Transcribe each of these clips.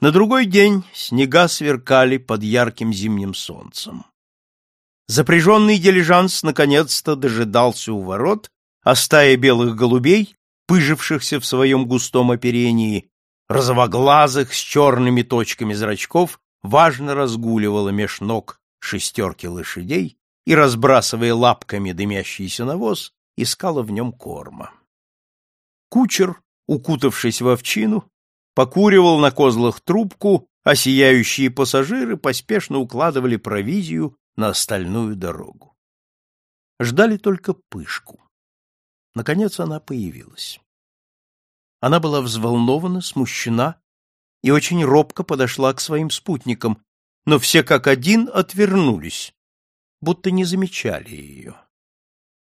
На другой день снега сверкали под ярким зимним солнцем. Запряженный дилижанс наконец-то дожидался у ворот, а стая белых голубей, пыжившихся в своем густом оперении, розовоглазых с черными точками зрачков, важно разгуливала меж ног шестерки лошадей и, разбрасывая лапками дымящийся навоз, искала в нем корма. Кучер, укутавшись в овчину, покуривал на козлах трубку, а сияющие пассажиры поспешно укладывали провизию на остальную дорогу. Ждали только пышку. Наконец она появилась. Она была взволнована, смущена и очень робко подошла к своим спутникам, но все как один отвернулись, будто не замечали ее.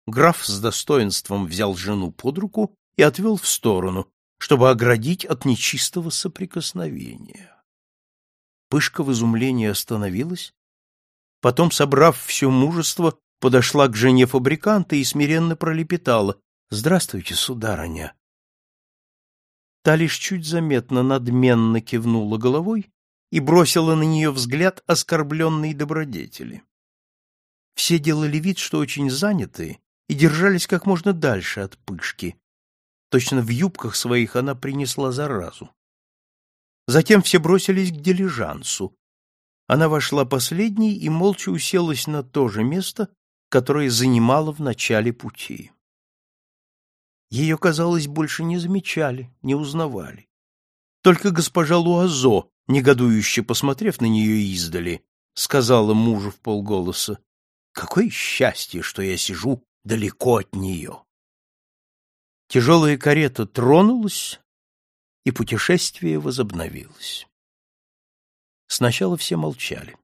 Граф с достоинством взял жену под руку и отвел в сторону, чтобы оградить от нечистого соприкосновения. Пышка в изумлении остановилась, потом, собрав все мужество, подошла к жене фабриканта и смиренно пролепетала «Здравствуйте, сударыня». Та лишь чуть заметно надменно кивнула головой и бросила на нее взгляд оскорбленной добродетели. Все делали вид, что очень заняты, и держались как можно дальше от пышки, Точно в юбках своих она принесла заразу. Затем все бросились к дилижансу. Она вошла последней и молча уселась на то же место, которое занимала в начале пути. Ее, казалось, больше не замечали, не узнавали. Только госпожа Луазо, негодующе посмотрев на нее издали, сказала мужу в полголоса, «Какое счастье, что я сижу далеко от нее!» Тяжелая карета тронулась, и путешествие возобновилось. Сначала все молчали.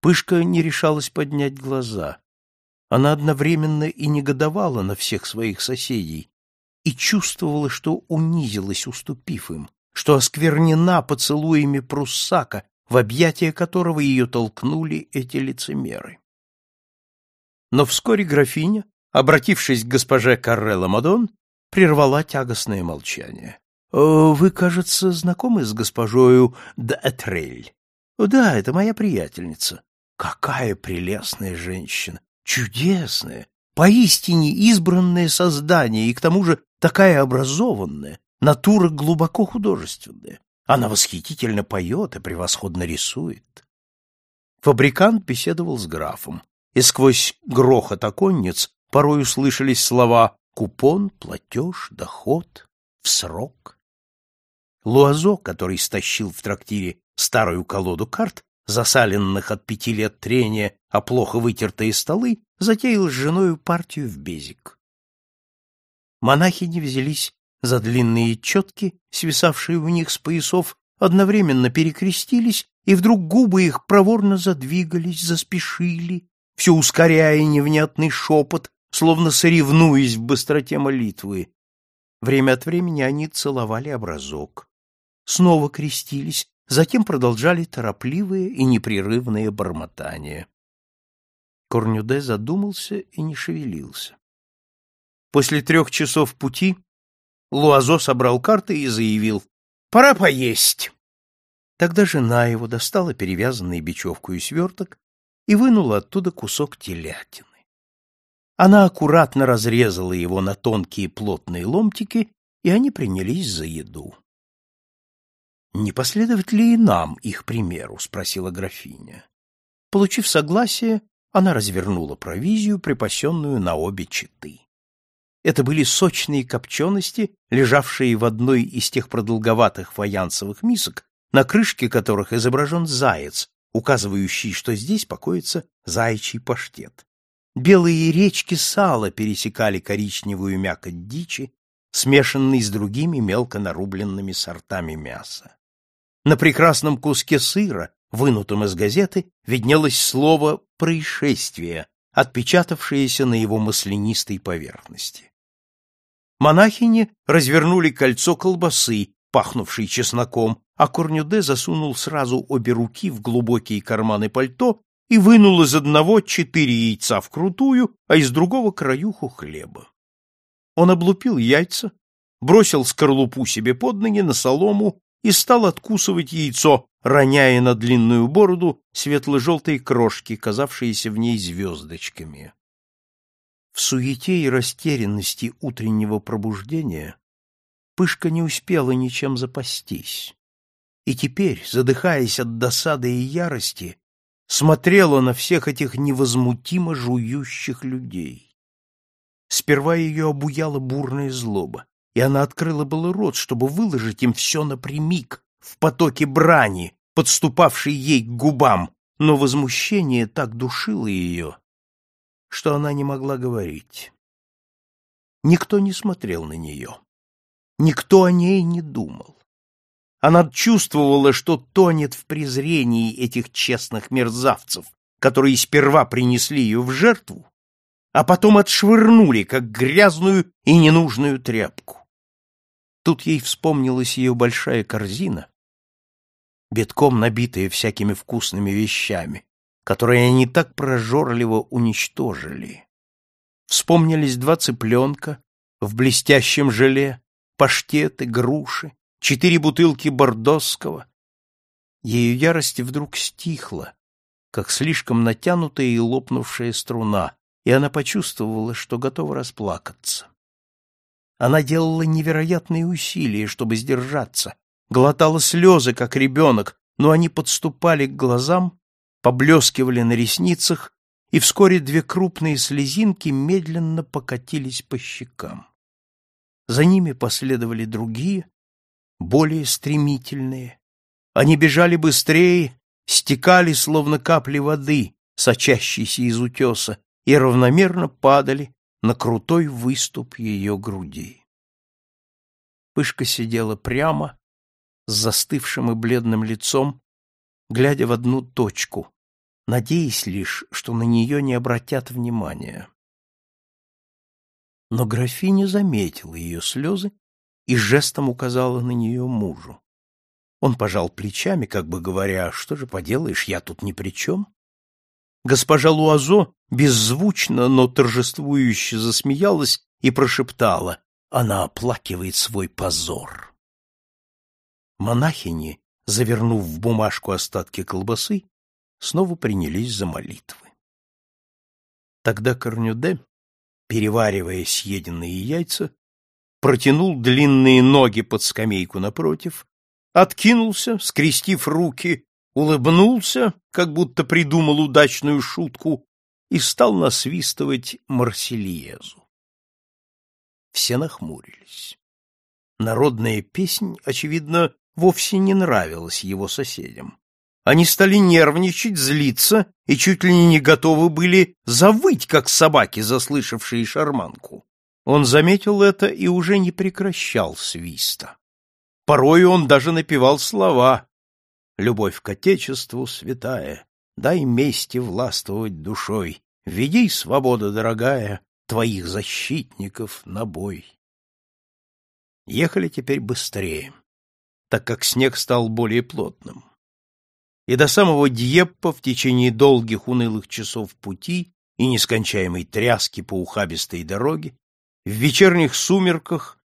Пышка не решалась поднять глаза. Она одновременно и негодовала на всех своих соседей и чувствовала, что унизилась, уступив им, что осквернена поцелуями пруссака, в объятия которого ее толкнули эти лицемеры. Но вскоре графиня, обратившись к госпоже Каррелла Мадон, прервала тягостное молчание. — Вы, кажется, знакомы с госпожою Д'Этрель? — Да, это моя приятельница. — Какая прелестная женщина! Чудесная! Поистине избранное создание, и к тому же такая образованная, натура глубоко художественная. Она восхитительно поет и превосходно рисует. Фабрикант беседовал с графом, и сквозь грохот оконниц порой услышались слова Купон, платеж, доход, в срок. Луазо, который стащил в трактире старую колоду карт, засаленных от пяти лет трения, а плохо вытертые столы, затеял с женою партию в безик. Монахини взялись за длинные четки, свисавшие у них с поясов, одновременно перекрестились, и вдруг губы их проворно задвигались, заспешили, все ускоряя невнятный шепот, словно соревнуясь в быстроте молитвы. Время от времени они целовали образок, снова крестились, затем продолжали торопливые и непрерывные бормотания. Корнюде задумался и не шевелился. После трех часов пути Луазо собрал карты и заявил «Пора поесть». Тогда жена его достала перевязанный бечевкой сверток и вынула оттуда кусок телятины. Она аккуратно разрезала его на тонкие плотные ломтики, и они принялись за еду. — Не последовать ли и нам их примеру? — спросила графиня. Получив согласие, она развернула провизию, припасенную на обе четы. Это были сочные копчености, лежавшие в одной из тех продолговатых фаянсовых мисок, на крышке которых изображен заяц, указывающий, что здесь покоится заячий паштет. Белые речки сала пересекали коричневую мякоть дичи, смешанной с другими мелко нарубленными сортами мяса. На прекрасном куске сыра, вынутом из газеты, виднелось слово «происшествие», отпечатавшееся на его маслянистой поверхности. Монахини развернули кольцо колбасы, пахнувшей чесноком, а Корнюде засунул сразу обе руки в глубокие карманы пальто и вынул из одного четыре яйца вкрутую, а из другого краюху хлеба. Он облупил яйца, бросил скорлупу себе под ноги на солому и стал откусывать яйцо, роняя на длинную бороду светло-желтые крошки, казавшиеся в ней звездочками. В суете и растерянности утреннего пробуждения Пышка не успела ничем запастись. И теперь, задыхаясь от досады и ярости, смотрела на всех этих невозмутимо жующих людей. Сперва ее обуяла бурная злоба, и она открыла было рот, чтобы выложить им все напрямик, в потоке брани, подступавшей ей к губам, но возмущение так душило ее, что она не могла говорить. Никто не смотрел на нее. Никто о ней не думал. Она чувствовала, что тонет в презрении этих честных мерзавцев, которые сперва принесли ее в жертву, а потом отшвырнули, как грязную и ненужную тряпку. Тут ей вспомнилась ее большая корзина, битком набитая всякими вкусными вещами, которые они так прожорливо уничтожили. Вспомнились два цыпленка в блестящем желе, паштеты, груши, четыре бутылки бордосского. Ее ярость вдруг стихла, как слишком натянутая и лопнувшая струна, и она почувствовала, что готова расплакаться. Она делала невероятные усилия, чтобы сдержаться, глотала слезы, как ребенок, но они подступали к глазам, поблескивали на ресницах, и вскоре две крупные слезинки медленно покатились по щекам. За ними последовали другие, более стремительные. Они бежали быстрее, стекали, словно капли воды, сочащиеся из утеса, и равномерно падали на крутой выступ ее груди. Пышка сидела прямо, с застывшим и бледным лицом, глядя в одну точку, надеясь лишь, что на нее не обратят внимания. Но графиня заметила ее слезы и жестом указала на нее мужу. Он пожал плечами, как бы говоря, что же поделаешь, я тут ни при чем. Госпожа Луазо беззвучно, но торжествующе засмеялась и прошептала, она оплакивает свой позор. Монахини, завернув в бумажку остатки колбасы, снова принялись за молитвы. Тогда Корнюде, переваривая съеденные яйца, протянул длинные ноги под скамейку напротив, откинулся, скрестив руки, улыбнулся, как будто придумал удачную шутку, и стал насвистывать Марсельезу. Все нахмурились. Народная песнь, очевидно, вовсе не нравилась его соседям. Они стали нервничать, злиться и чуть ли не готовы были завыть, как собаки, заслышавшие шарманку. Он заметил это и уже не прекращал свиста. Порой он даже напевал слова «Любовь к Отечеству святая, дай мести властвовать душой, веди, свобода дорогая, твоих защитников на бой». Ехали теперь быстрее, так как снег стал более плотным. И до самого Дьеппа в течение долгих унылых часов пути и нескончаемой тряски по ухабистой дороге в вечерних сумерках,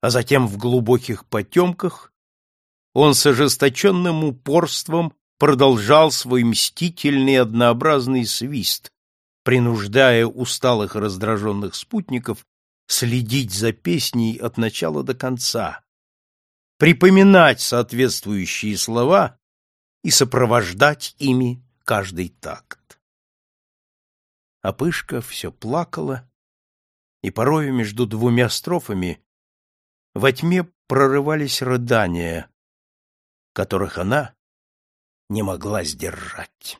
а затем в глубоких потемках, он с ожесточенным упорством продолжал свой мстительный однообразный свист, принуждая усталых раздраженных спутников следить за песней от начала до конца, припоминать соответствующие слова и сопровождать ими каждый такт. А все плакала и порою между двумя строфами во тьме прорывались рыдания, которых она не могла сдержать.